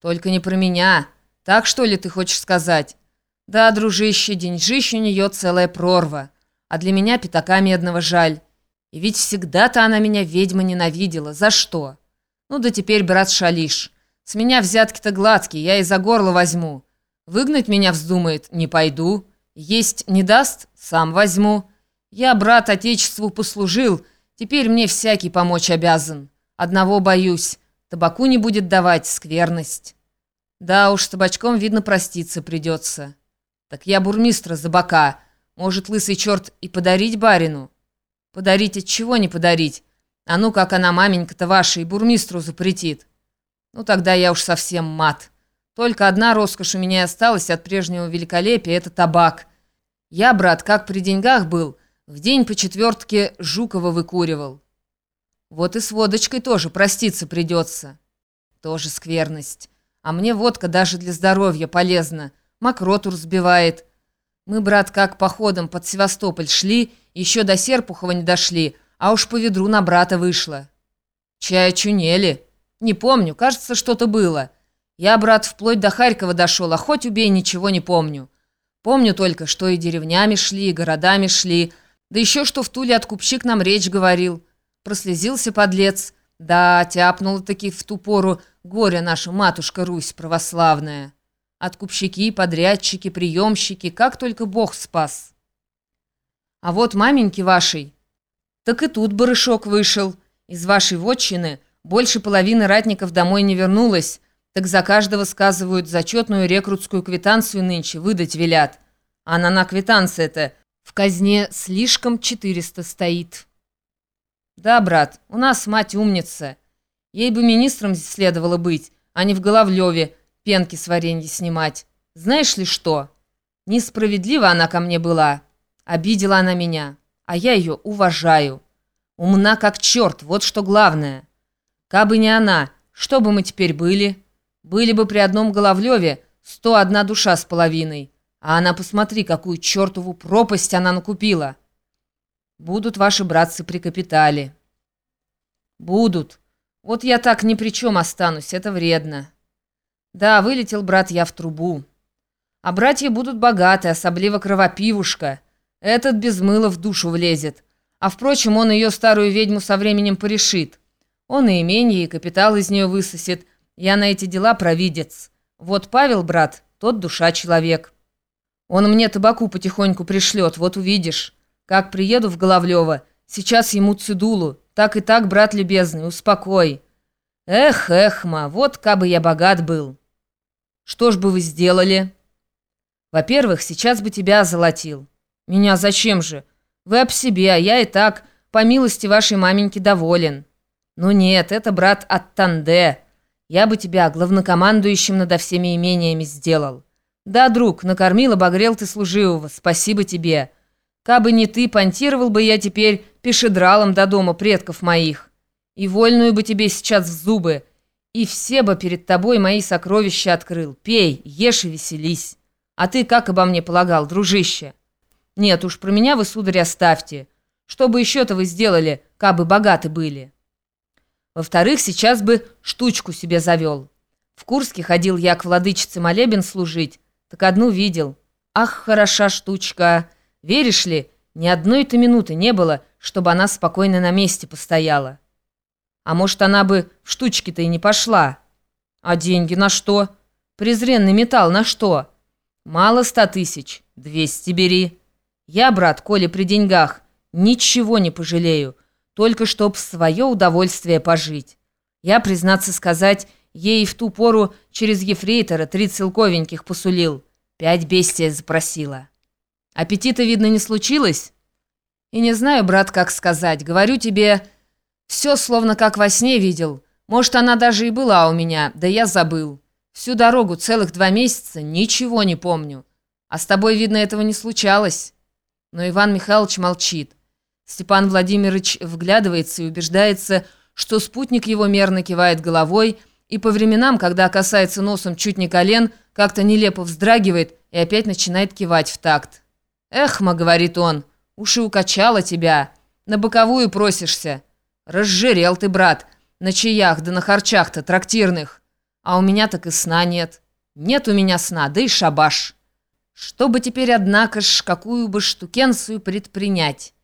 Только не про меня. Так что ли ты хочешь сказать? Да, дружище, деньжищ у нее целая прорва. А для меня пятака медного жаль. И ведь всегда-то она меня, ведьма, ненавидела. За что? Ну да теперь, брат, шалишь. С меня взятки-то гладкие, я и за горло возьму. Выгнать меня вздумает, не пойду. Есть не даст, сам возьму. Я, брат, отечеству послужил, теперь мне всякий помочь обязан. Одного боюсь, табаку не будет давать, скверность. Да уж, с табачком, видно, проститься придется. Так я бурмистра за бока. Может, лысый черт и подарить барину? Подарить от чего не подарить? А ну, как она, маменька-то ваша, и бурмистру запретит. Ну, тогда я уж совсем мат. Только одна роскошь у меня осталась от прежнего великолепия — это табак. Я, брат, как при деньгах был, в день по четвертке Жукова выкуривал. Вот и с водочкой тоже проститься придется. Тоже скверность. А мне водка даже для здоровья полезна. Мокроту разбивает. Мы, брат, как походом под Севастополь шли, еще до Серпухова не дошли, а уж по ведру на брата вышло. Чай чунели. Не помню, кажется, что-то было. Я, брат, вплоть до Харькова дошел, а хоть убей, ничего не помню. Помню только, что и деревнями шли, и городами шли, да еще что в Туле откупщик нам речь говорил. Прослезился подлец. Да, тяпнула-таки в ту пору горе наша матушка Русь православная. Откупщики, подрядчики, приемщики, как только Бог спас. А вот маменьки вашей, так и тут барышок вышел. Из вашей вотчины больше половины ратников домой не вернулось, так за каждого, сказывают, зачетную рекрутскую квитанцию нынче выдать велят. А на квитанция-то в казне слишком 400 стоит. Да, брат, у нас мать умница. Ей бы министром следовало быть, а не в Головлеве пенки с варенья снимать. Знаешь ли что? Несправедлива она ко мне была. Обидела она меня, а я ее уважаю. Умна как черт, вот что главное. Кабы не она, что бы мы теперь были?» Были бы при одном Головлеве сто одна душа с половиной. А она, посмотри, какую чертову пропасть она накупила. Будут ваши братцы при капитале. Будут. Вот я так ни при чем останусь, это вредно. Да, вылетел брат я в трубу. А братья будут богаты, особливо кровопивушка. Этот без мыла в душу влезет. А впрочем, он ее старую ведьму со временем порешит. Он и имение, и капитал из нее высосет, я на эти дела провидец. Вот Павел, брат, тот душа человек. Он мне табаку потихоньку пришлет, вот увидишь. Как приеду в Головлево, сейчас ему цидулу. Так и так, брат любезный, успокой. Эх, эхма, вот кабы я богат был. Что ж бы вы сделали? Во-первых, сейчас бы тебя озолотил. Меня зачем же? Вы об себе, а я и так, по милости вашей маменьки, доволен. Ну нет, это брат от Танде. Я бы тебя главнокомандующим над всеми имениями сделал. Да, друг, накормил, обогрел ты служивого, спасибо тебе. Кабы не ты, понтировал бы я теперь пешедралом до дома предков моих. И вольную бы тебе сейчас в зубы. И все бы перед тобой мои сокровища открыл. Пей, ешь и веселись. А ты как обо мне полагал, дружище? Нет уж, про меня вы, сударь, оставьте. Что бы еще-то вы сделали, кабы богаты были?» Во-вторых, сейчас бы штучку себе завел. В Курске ходил я к владычице молебен служить, так одну видел. Ах, хороша штучка! Веришь ли, ни одной-то минуты не было, чтобы она спокойно на месте постояла. А может, она бы в штучки-то и не пошла. А деньги на что? Презренный металл на что? Мало ста тысяч, двести бери. Я, брат, коли при деньгах, ничего не пожалею только чтоб свое удовольствие пожить. Я, признаться сказать, ей в ту пору через ефрейтора три целковеньких посулил. Пять бестия запросила. Аппетита, видно, не случилось? И не знаю, брат, как сказать. Говорю тебе, все словно как во сне видел. Может, она даже и была у меня, да я забыл. Всю дорогу, целых два месяца, ничего не помню. А с тобой, видно, этого не случалось. Но Иван Михайлович молчит. Степан Владимирович вглядывается и убеждается, что спутник его мерно кивает головой и по временам, когда касается носом чуть не колен, как-то нелепо вздрагивает и опять начинает кивать в такт. «Эхма», — говорит он, — «уши укачало тебя, на боковую просишься. Разжирел ты, брат, на чаях да на харчах-то трактирных. А у меня так и сна нет. Нет у меня сна, да и шабаш. Чтобы теперь, однако ж, какую бы штукенцию предпринять?